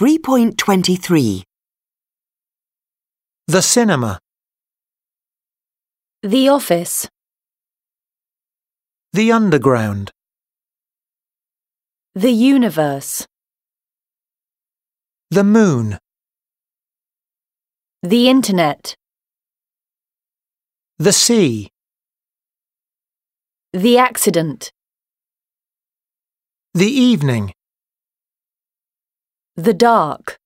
3.23. The cinema. The office. The underground. The universe. The moon. The internet. The sea. The accident. The evening. The dark.